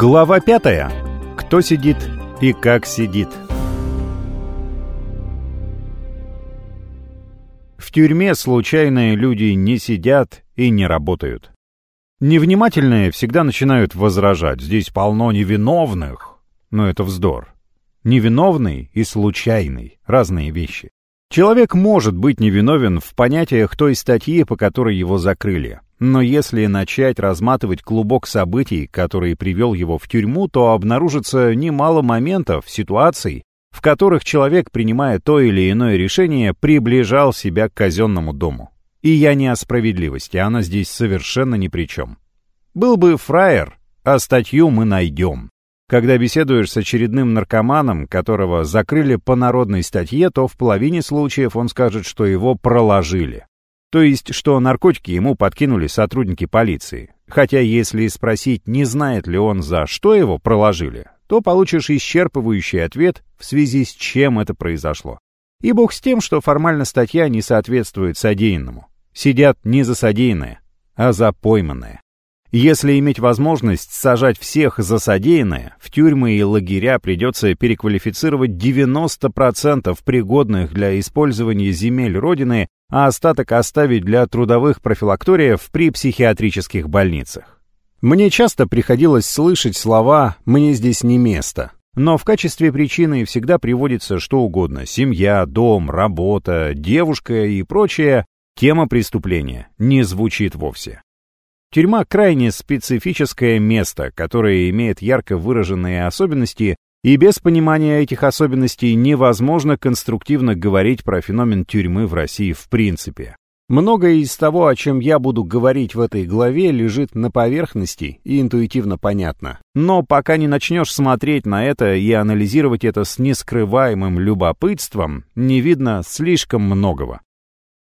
Глава пятая. Кто сидит и как сидит. В тюрьме случайные люди не сидят и не работают. Невнимательные всегда начинают возражать. Здесь полно невиновных. Но это вздор. Невиновный и случайный — разные вещи. Человек может быть невиновен в понятиях той статьи, по которой его закрыли. Но если начать разматывать клубок событий, который привел его в тюрьму, то обнаружится немало моментов, ситуаций, в которых человек, принимая то или иное решение, приближал себя к казенному дому. И я не о справедливости, она здесь совершенно ни при чем. Был бы фраер, а статью мы найдем. Когда беседуешь с очередным наркоманом, которого закрыли по народной статье, то в половине случаев он скажет, что его проложили. То есть, что наркотики ему подкинули сотрудники полиции. Хотя если спросить, не знает ли он, за что его проложили, то получишь исчерпывающий ответ, в связи с чем это произошло. И бог с тем, что формально статья не соответствует содеянному. Сидят не за содеянное, а за пойманное. Если иметь возможность сажать всех за содеянное, в тюрьмы и лагеря придется переквалифицировать 90% пригодных для использования земель Родины, а остаток оставить для трудовых профилакториев при психиатрических больницах. Мне часто приходилось слышать слова «мне здесь не место», но в качестве причины всегда приводится что угодно – семья, дом, работа, девушка и прочее. Тема преступления не звучит вовсе. Тюрьма крайне специфическое место, которое имеет ярко выраженные особенности, и без понимания этих особенностей невозможно конструктивно говорить про феномен тюрьмы в России в принципе. Многое из того, о чем я буду говорить в этой главе, лежит на поверхности и интуитивно понятно. Но пока не начнешь смотреть на это и анализировать это с нескрываемым любопытством, не видно слишком многого.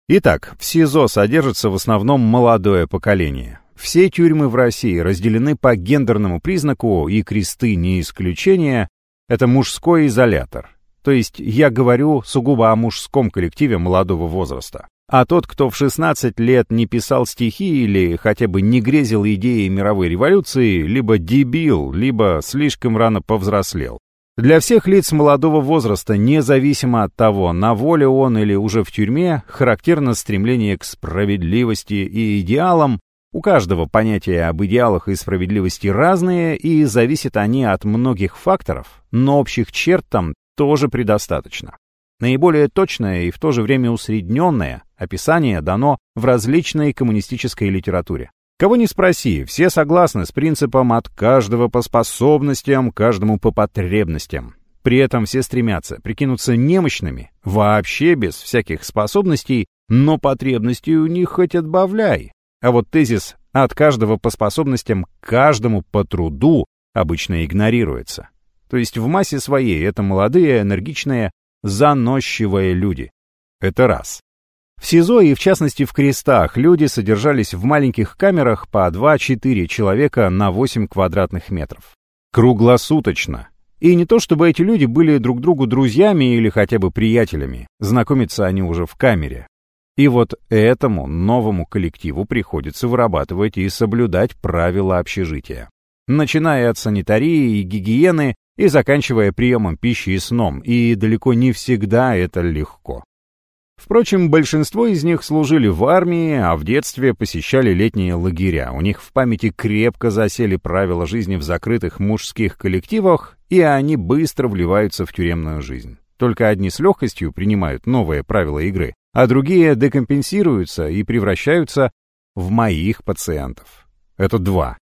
Итак, в СИЗО содержится в основном молодое поколение. Все тюрьмы в России разделены по гендерному признаку, и кресты не исключение. Это мужской изолятор. То есть я говорю сугубо о мужском коллективе молодого возраста. А тот, кто в 16 лет не писал стихи или хотя бы не грезил идеей мировой революции, либо дебил, либо слишком рано повзрослел. Для всех лиц молодого возраста, независимо от того, на воле он или уже в тюрьме, характерно стремление к справедливости и идеалам, у каждого понятия об идеалах и справедливости разные, и зависят они от многих факторов, но общих черт там тоже предостаточно. Наиболее точное и в то же время усредненное описание дано в различной коммунистической литературе. Кого не спроси, все согласны с принципом от каждого по способностям, каждому по потребностям. При этом все стремятся прикинуться немощными, вообще без всяких способностей, но потребностей у них хоть отбавляй. А вот тезис «от каждого по способностям, каждому по труду» обычно игнорируется. То есть в массе своей это молодые, энергичные, заносчивые люди. Это раз. В СИЗО и в частности в крестах люди содержались в маленьких камерах по 2-4 человека на 8 квадратных метров. Круглосуточно. И не то чтобы эти люди были друг другу друзьями или хотя бы приятелями, знакомиться они уже в камере, и вот этому новому коллективу приходится вырабатывать и соблюдать правила общежития. Начиная от санитарии и гигиены и заканчивая приемом пищи и сном, и далеко не всегда это легко. Впрочем, большинство из них служили в армии, а в детстве посещали летние лагеря. У них в памяти крепко засели правила жизни в закрытых мужских коллективах, и они быстро вливаются в тюремную жизнь. Только одни с легкостью принимают новые правила игры, а другие декомпенсируются и превращаются в моих пациентов. Это два.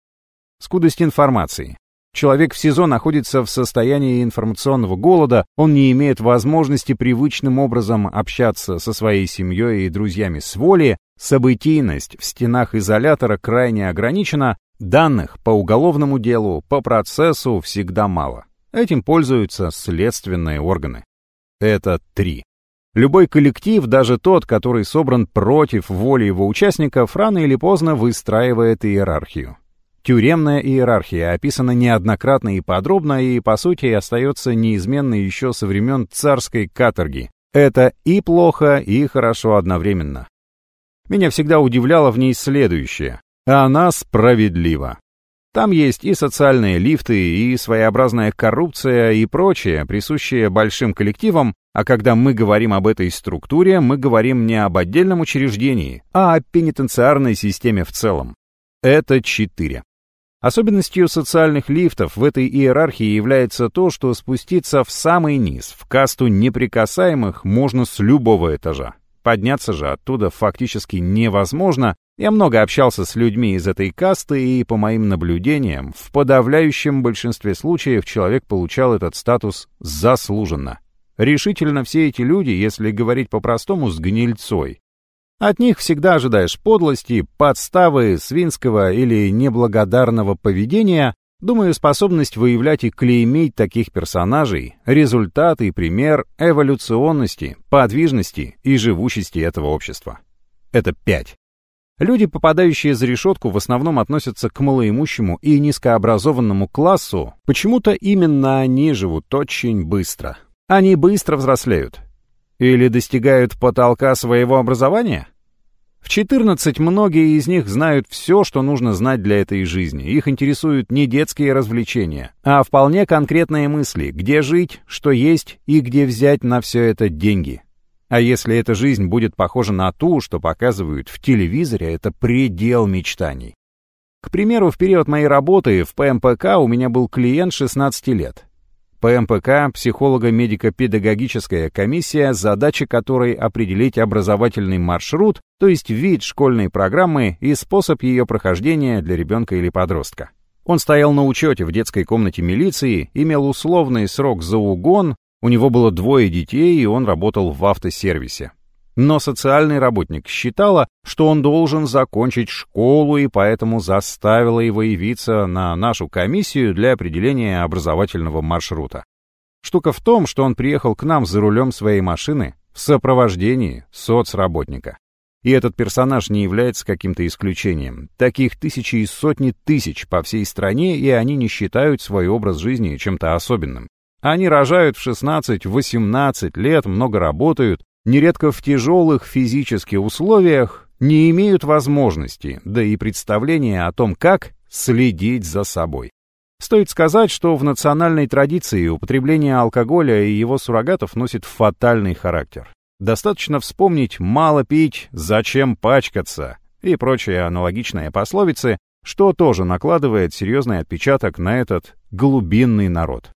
Скудость информации. Человек в СИЗО находится в состоянии информационного голода, он не имеет возможности привычным образом общаться со своей семьей и друзьями с воли, событийность в стенах изолятора крайне ограничена, данных по уголовному делу, по процессу всегда мало. Этим пользуются следственные органы. Это три. Любой коллектив, даже тот, который собран против воли его участников, рано или поздно выстраивает иерархию. Тюремная иерархия описана неоднократно и подробно, и, по сути, остается неизменной еще со времен царской каторги. Это и плохо, и хорошо одновременно. Меня всегда удивляло в ней следующее. Она справедлива. Там есть и социальные лифты, и своеобразная коррупция, и прочее, присущее большим коллективам, а когда мы говорим об этой структуре, мы говорим не об отдельном учреждении, а о пенитенциарной системе в целом. Это четыре. Особенностью социальных лифтов в этой иерархии является то, что спуститься в самый низ, в касту неприкасаемых, можно с любого этажа. Подняться же оттуда фактически невозможно. Я много общался с людьми из этой касты, и, по моим наблюдениям, в подавляющем большинстве случаев человек получал этот статус заслуженно. Решительно все эти люди, если говорить по-простому, с гнильцой. От них всегда ожидаешь подлости, подставы, свинского или неблагодарного поведения, Думаю, способность выявлять и клеймить таких персонажей — результат и пример эволюционности, подвижности и живучести этого общества. Это пять. Люди, попадающие за решетку, в основном относятся к малоимущему и низкообразованному классу. Почему-то именно они живут очень быстро. Они быстро взрослеют. Или достигают потолка своего образования? В 14 многие из них знают все, что нужно знать для этой жизни. Их интересуют не детские развлечения, а вполне конкретные мысли, где жить, что есть и где взять на все это деньги. А если эта жизнь будет похожа на ту, что показывают в телевизоре, это предел мечтаний. К примеру, в период моей работы в ПМПК у меня был клиент 16 лет. ПМПК – психолого-медико-педагогическая комиссия, задача которой определить образовательный маршрут, то есть вид школьной программы и способ ее прохождения для ребенка или подростка. Он стоял на учете в детской комнате милиции, имел условный срок за угон, у него было двое детей, и он работал в автосервисе. Но социальный работник считала, что он должен закончить школу и поэтому заставила его явиться на нашу комиссию для определения образовательного маршрута. Штука в том, что он приехал к нам за рулем своей машины в сопровождении соцработника. И этот персонаж не является каким-то исключением. Таких тысячи и сотни тысяч по всей стране, и они не считают свой образ жизни чем-то особенным. Они рожают в 16-18 лет, много работают, нередко в тяжелых физических условиях, не имеют возможности, да и представления о том, как следить за собой. Стоит сказать, что в национальной традиции употребление алкоголя и его суррогатов носит фатальный характер. Достаточно вспомнить «мало пить, зачем пачкаться» и прочие аналогичные пословицы, что тоже накладывает серьезный отпечаток на этот глубинный народ.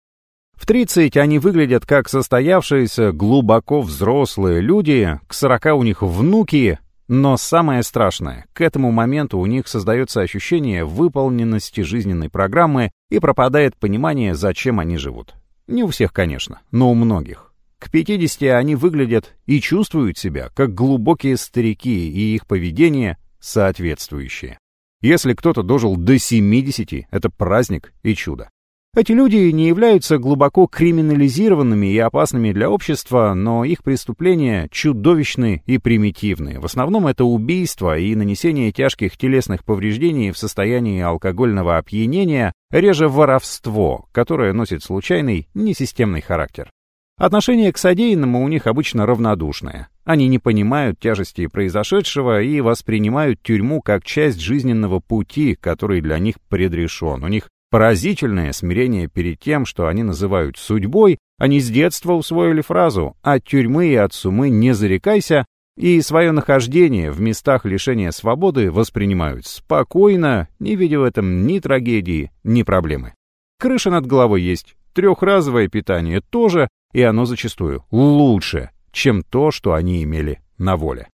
В 30 они выглядят как состоявшиеся, глубоко взрослые люди, к 40 у них внуки, но самое страшное, к этому моменту у них создается ощущение выполненности жизненной программы и пропадает понимание, зачем они живут. Не у всех, конечно, но у многих. К 50 они выглядят и чувствуют себя, как глубокие старики, и их поведение соответствующее. Если кто-то дожил до 70, это праздник и чудо. Эти люди не являются глубоко криминализированными и опасными для общества, но их преступления чудовищны и примитивны. В основном это убийство и нанесение тяжких телесных повреждений в состоянии алкогольного опьянения, реже воровство, которое носит случайный, несистемный характер. Отношение к содеянному у них обычно равнодушное. Они не понимают тяжести произошедшего и воспринимают тюрьму как часть жизненного пути, который для них предрешен. У них Поразительное смирение перед тем, что они называют судьбой, они с детства усвоили фразу «от тюрьмы и от сумы не зарекайся», и свое нахождение в местах лишения свободы воспринимают спокойно, не видя в этом ни трагедии, ни проблемы. Крыша над головой есть, трехразовое питание тоже, и оно зачастую лучше, чем то, что они имели на воле.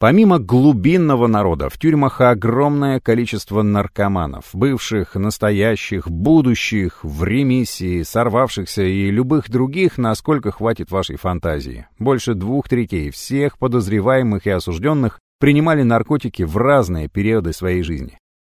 Помимо глубинного народа, в тюрьмах огромное количество наркоманов, бывших, настоящих, будущих, в ремиссии, сорвавшихся и любых других, насколько хватит вашей фантазии. Больше двух третей всех подозреваемых и осужденных принимали наркотики в разные периоды своей жизни.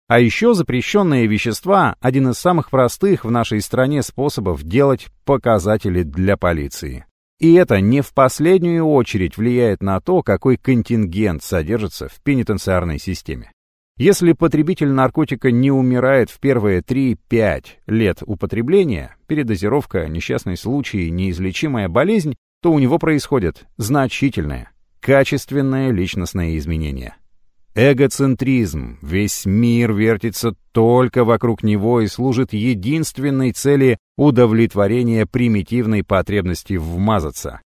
А еще запрещенные вещества – один из самых простых в нашей стране способов делать показатели для полиции. И это не в последнюю очередь влияет на то, какой контингент содержится в пенитенциарной системе. Если потребитель наркотика не умирает в первые 3-5 лет употребления, передозировка, несчастный случай, неизлечимая болезнь, то у него происходит значительное, качественное личностное изменение. Эгоцентризм. Весь мир вертится только вокруг него и служит единственной цели удовлетворения примитивной потребности вмазаться.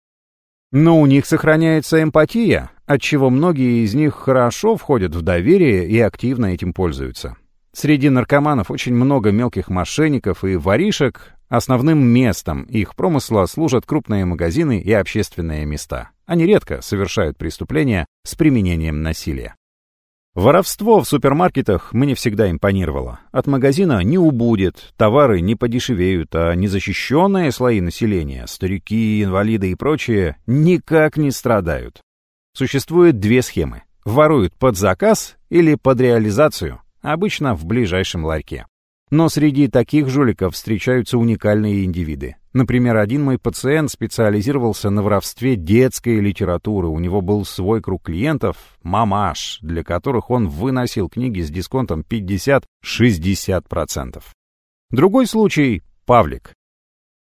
Но у них сохраняется эмпатия, отчего многие из них хорошо входят в доверие и активно этим пользуются. Среди наркоманов очень много мелких мошенников и воришек. Основным местом их промысла служат крупные магазины и общественные места. Они редко совершают преступления с применением насилия. Воровство в супермаркетах мне всегда импонировало. От магазина не убудет, товары не подешевеют, а незащищенные слои населения, старики, инвалиды и прочие, никак не страдают. Существует две схемы. Воруют под заказ или под реализацию, обычно в ближайшем ларьке. Но среди таких жуликов встречаются уникальные индивиды. Например, один мой пациент специализировался на воровстве детской литературы. У него был свой круг клиентов, мамаш, для которых он выносил книги с дисконтом 50-60%. Другой случай — Павлик.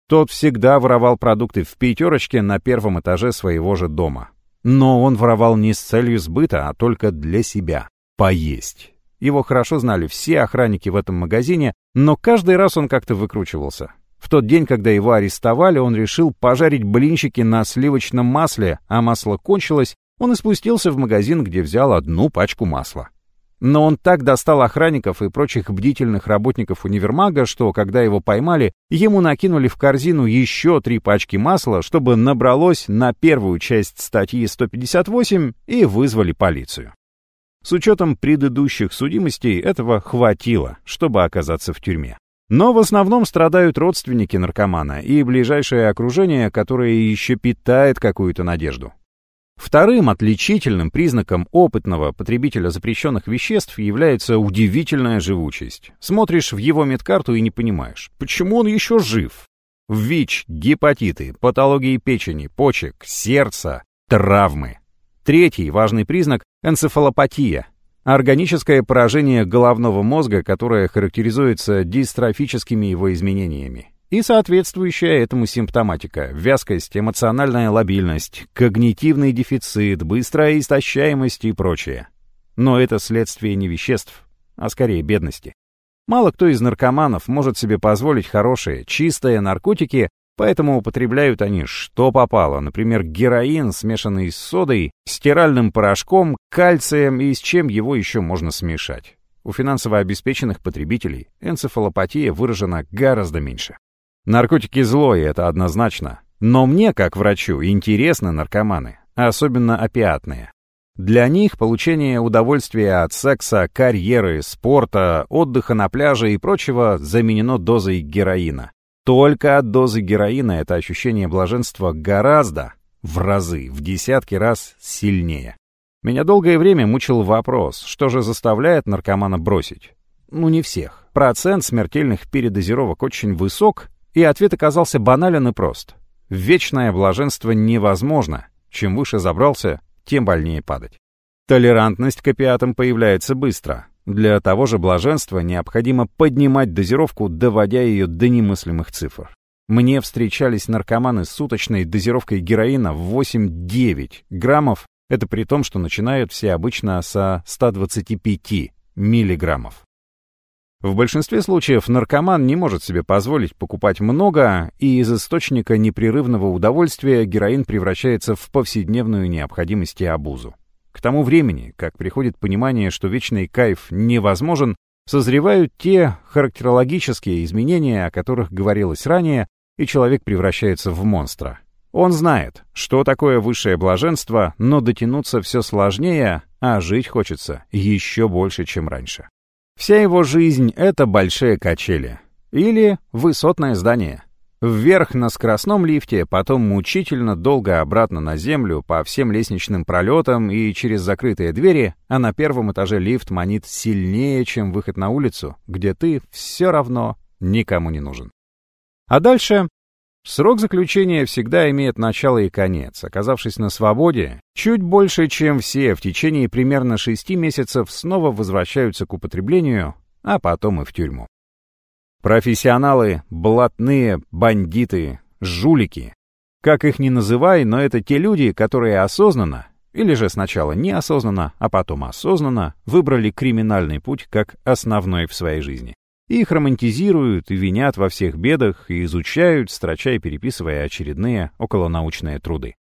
Тот всегда воровал продукты в пятерочке на первом этаже своего же дома. Но он воровал не с целью сбыта, а только для себя — поесть. Его хорошо знали все охранники в этом магазине, но каждый раз он как-то выкручивался. В тот день, когда его арестовали, он решил пожарить блинчики на сливочном масле, а масло кончилось, он и спустился в магазин, где взял одну пачку масла. Но он так достал охранников и прочих бдительных работников универмага, что, когда его поймали, ему накинули в корзину еще три пачки масла, чтобы набралось на первую часть статьи 158 и вызвали полицию. С учетом предыдущих судимостей этого хватило, чтобы оказаться в тюрьме. Но в основном страдают родственники наркомана и ближайшее окружение, которое еще питает какую-то надежду. Вторым отличительным признаком опытного потребителя запрещенных веществ является удивительная живучесть. Смотришь в его медкарту и не понимаешь, почему он еще жив. ВИЧ, гепатиты, патологии печени, почек, сердца, травмы. Третий важный признак – энцефалопатия, органическое поражение головного мозга, которое характеризуется дистрофическими его изменениями. И соответствующая этому симптоматика – вязкость, эмоциональная лобильность, когнитивный дефицит, быстрая истощаемость и прочее. Но это следствие не веществ, а скорее бедности. Мало кто из наркоманов может себе позволить хорошие, чистые наркотики, Поэтому употребляют они что попало, например, героин, смешанный с содой, стиральным порошком, кальцием и с чем его еще можно смешать. У финансово обеспеченных потребителей энцефалопатия выражена гораздо меньше. Наркотики злое, это однозначно. Но мне, как врачу, интересны наркоманы, особенно опиатные. Для них получение удовольствия от секса, карьеры, спорта, отдыха на пляже и прочего заменено дозой героина. Только от дозы героина это ощущение блаженства гораздо, в разы, в десятки раз сильнее. Меня долгое время мучил вопрос, что же заставляет наркомана бросить? Ну, не всех. Процент смертельных передозировок очень высок, и ответ оказался банален и прост. Вечное блаженство невозможно. Чем выше забрался, тем больнее падать. Толерантность к опиатам появляется быстро. Для того же блаженства необходимо поднимать дозировку, доводя ее до немыслимых цифр. Мне встречались наркоманы с суточной дозировкой героина в 8-9 граммов, это при том, что начинают все обычно со 125 миллиграммов. В большинстве случаев наркоман не может себе позволить покупать много, и из источника непрерывного удовольствия героин превращается в повседневную необходимость и обузу. К тому времени, как приходит понимание, что вечный кайф невозможен, созревают те характерологические изменения, о которых говорилось ранее, и человек превращается в монстра. Он знает, что такое высшее блаженство, но дотянуться все сложнее, а жить хочется еще больше, чем раньше. Вся его жизнь — это большие качели. Или высотное здание — Вверх на скоростном лифте, потом мучительно долго обратно на землю по всем лестничным пролетам и через закрытые двери, а на первом этаже лифт манит сильнее, чем выход на улицу, где ты все равно никому не нужен. А дальше Срок заключения всегда имеет начало и конец. Оказавшись на свободе, чуть больше, чем все, в течение примерно шести месяцев снова возвращаются к употреблению, а потом и в тюрьму. Профессионалы, блатные, бандиты, жулики. Как их ни называй, но это те люди, которые осознанно, Или же сначала неосознанно, а потом осознанно выбрали криминальный путь как основной в своей жизни. Их романтизируют и винят во всех бедах и изучают, строча и переписывая очередные околонаучные труды.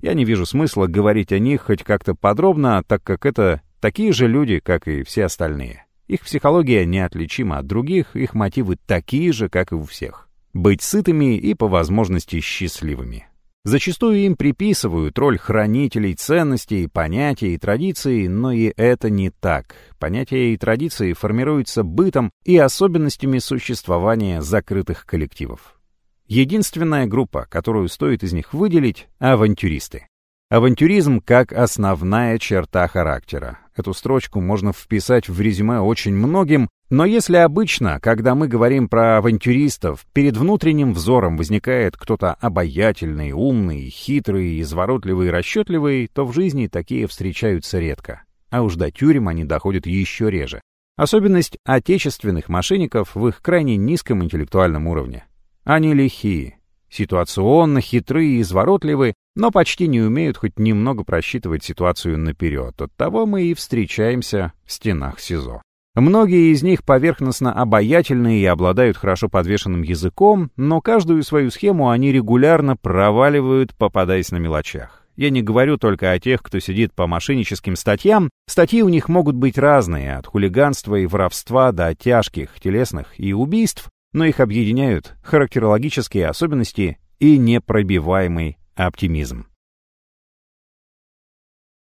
Я не вижу смысла говорить о них хоть как-то подробно, так как это такие же люди, как и все остальные. Их психология неотличима от других, их мотивы такие же, как и у всех. Быть сытыми и по возможности счастливыми. Зачастую им приписывают роль хранителей ценностей, понятий и традиций, но и это не так. Понятия и традиции формируются бытом и особенностями существования закрытых коллективов. Единственная группа, которую стоит из них выделить — авантюристы. Авантюризм как основная черта характера. Эту строчку можно вписать в резюме очень многим, но если обычно, когда мы говорим про авантюристов, перед внутренним взором возникает кто-то обаятельный, умный, хитрый, изворотливый, расчетливый, то в жизни такие встречаются редко. А уж до тюрем они доходят еще реже. Особенность отечественных мошенников в их крайне низком интеллектуальном уровне. Они лихие, ситуационно хитрые и изворотливые, но почти не умеют хоть немного просчитывать ситуацию наперед. Оттого мы и встречаемся в стенах СИЗО. Многие из них поверхностно обаятельны и обладают хорошо подвешенным языком, но каждую свою схему они регулярно проваливают, попадаясь на мелочах. Я не говорю только о тех, кто сидит по мошенническим статьям. Статьи у них могут быть разные, от хулиганства и воровства до тяжких, телесных и убийств, но их объединяют характерологические особенности и непробиваемый оптимизм.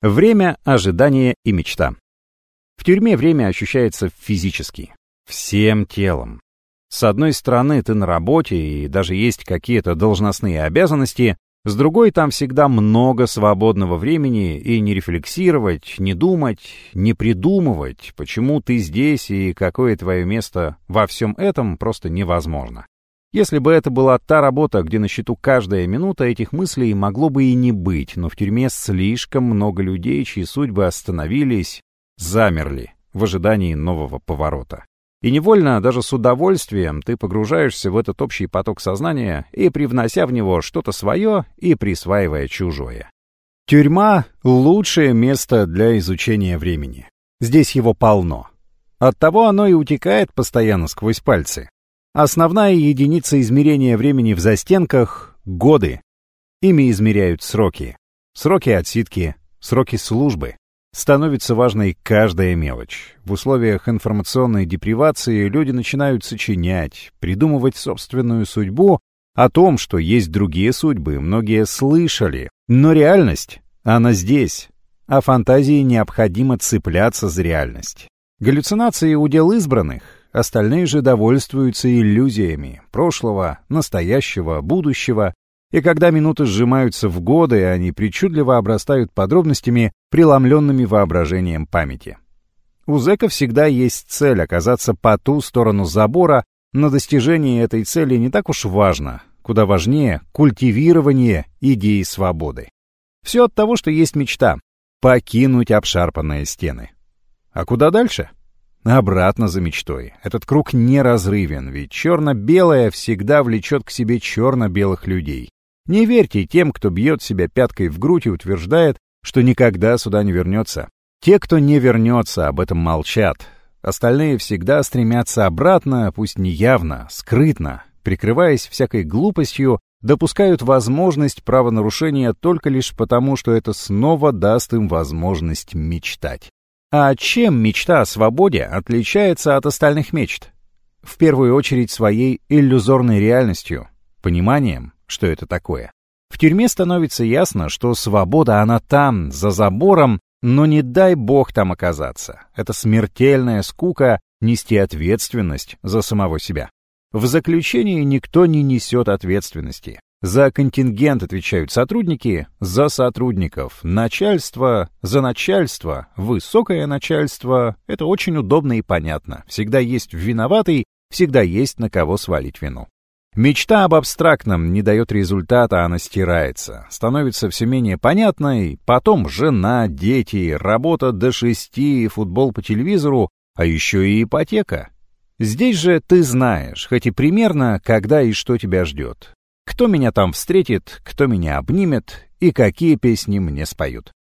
Время ожидания и мечта. В тюрьме время ощущается физически, всем телом. С одной стороны, ты на работе, и даже есть какие-то должностные обязанности, с другой, там всегда много свободного времени, и не рефлексировать, не думать, не придумывать, почему ты здесь и какое твое место во всем этом просто невозможно. Если бы это была та работа, где на счету каждая минута этих мыслей могло бы и не быть, но в тюрьме слишком много людей, чьи судьбы остановились, замерли в ожидании нового поворота. И невольно, даже с удовольствием, ты погружаешься в этот общий поток сознания и привнося в него что-то свое и присваивая чужое. Тюрьма — лучшее место для изучения времени. Здесь его полно. Оттого оно и утекает постоянно сквозь пальцы. Основная единица измерения времени в застенках — годы. Ими измеряют сроки. Сроки отсидки, сроки службы становится важной каждая мелочь. В условиях информационной депривации люди начинают сочинять, придумывать собственную судьбу, о том, что есть другие судьбы, многие слышали. Но реальность, она здесь, а фантазии необходимо цепляться за реальность. Галлюцинации — удел избранных, остальные же довольствуются иллюзиями прошлого, настоящего, будущего, и когда минуты сжимаются в годы, они причудливо обрастают подробностями, преломленными воображением памяти. У зэка всегда есть цель оказаться по ту сторону забора, но достижение этой цели не так уж важно, куда важнее культивирование идеи свободы. Все от того, что есть мечта — покинуть обшарпанные стены. А куда дальше? Обратно за мечтой. Этот круг неразрывен, ведь черно-белое всегда влечет к себе черно-белых людей. Не верьте тем, кто бьет себя пяткой в грудь и утверждает, что никогда сюда не вернется. Те, кто не вернется, об этом молчат. Остальные всегда стремятся обратно, пусть не явно, скрытно, прикрываясь всякой глупостью, допускают возможность правонарушения только лишь потому, что это снова даст им возможность мечтать. А чем мечта о свободе отличается от остальных мечт? В первую очередь своей иллюзорной реальностью, пониманием, что это такое. В тюрьме становится ясно, что свобода она там, за забором, но не дай бог там оказаться. Это смертельная скука нести ответственность за самого себя. В заключении никто не несет ответственности. За контингент отвечают сотрудники, за сотрудников, начальство, за начальство, высокое начальство. Это очень удобно и понятно. Всегда есть виноватый, всегда есть на кого свалить вину. Мечта об абстрактном не дает результата, она стирается, становится все менее понятной, потом жена, дети, работа до шести, футбол по телевизору, а еще и ипотека. Здесь же ты знаешь, хоть и примерно, когда и что тебя ждет. Кто меня там встретит, кто меня обнимет и какие песни мне споют.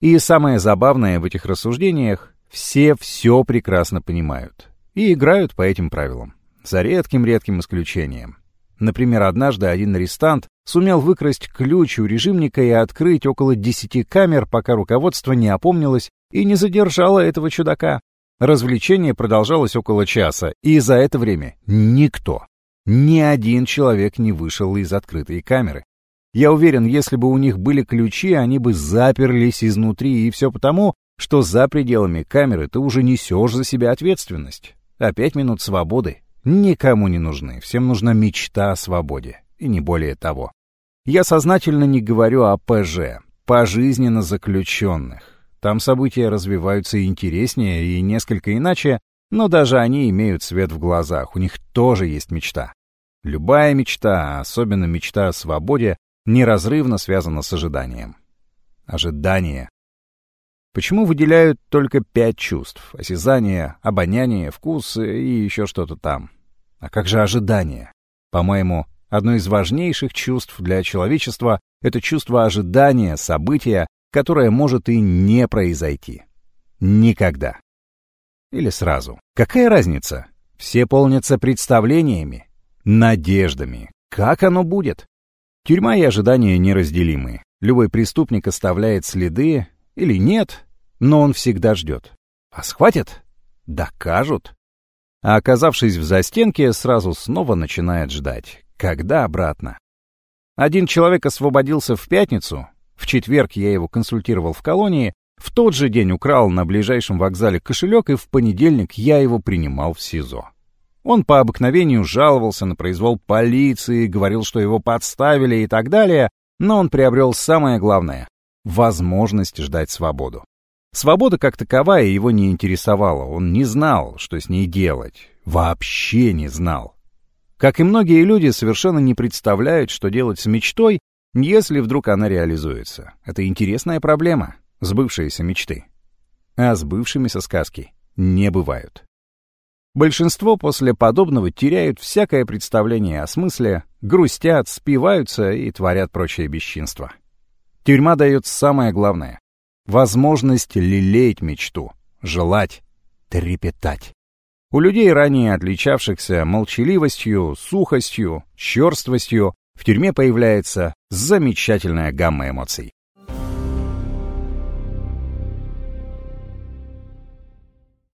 И самое забавное в этих рассуждениях, все все прекрасно понимают и играют по этим правилам, за редким-редким исключением. Например, однажды один арестант сумел выкрасть ключ у режимника и открыть около десяти камер, пока руководство не опомнилось и не задержало этого чудака. Развлечение продолжалось около часа, и за это время никто, ни один человек не вышел из открытой камеры. Я уверен, если бы у них были ключи, они бы заперлись изнутри, и все потому, что за пределами камеры ты уже несешь за себя ответственность. А пять минут свободы никому не нужны, всем нужна мечта о свободе, и не более того. Я сознательно не говорю о ПЖ, пожизненно заключенных. Там события развиваются интереснее и несколько иначе, но даже они имеют свет в глазах, у них тоже есть мечта. Любая мечта, особенно мечта о свободе, неразрывно связана с ожиданием. Ожидание. Почему выделяют только пять чувств? Осязание, обоняние, вкус и еще что-то там. А как же ожидание? По-моему, одно из важнейших чувств для человечества — это чувство ожидания события, которое может и не произойти. Никогда. Или сразу. Какая разница? Все полнятся представлениями, надеждами. Как оно будет? Тюрьма и ожидания неразделимы. Любой преступник оставляет следы или нет, но он всегда ждет. А схватят? Докажут. А оказавшись в застенке, сразу снова начинает ждать. Когда обратно? Один человек освободился в пятницу, в четверг я его консультировал в колонии, в тот же день украл на ближайшем вокзале кошелек, и в понедельник я его принимал в СИЗО. Он по обыкновению жаловался на произвол полиции, говорил, что его подставили и так далее, но он приобрел самое главное — возможность ждать свободу. Свобода как таковая его не интересовала, он не знал, что с ней делать, вообще не знал. Как и многие люди, совершенно не представляют, что делать с мечтой, если вдруг она реализуется. Это интересная проблема, сбывшиеся мечты. А сбывшимися сказки не бывают. Большинство после подобного теряют всякое представление о смысле, грустят, спиваются и творят прочее бесчинство. Тюрьма дает самое главное — возможность лелеять мечту, желать, трепетать. У людей, ранее отличавшихся молчаливостью, сухостью, черствостью, в тюрьме появляется замечательная гамма эмоций.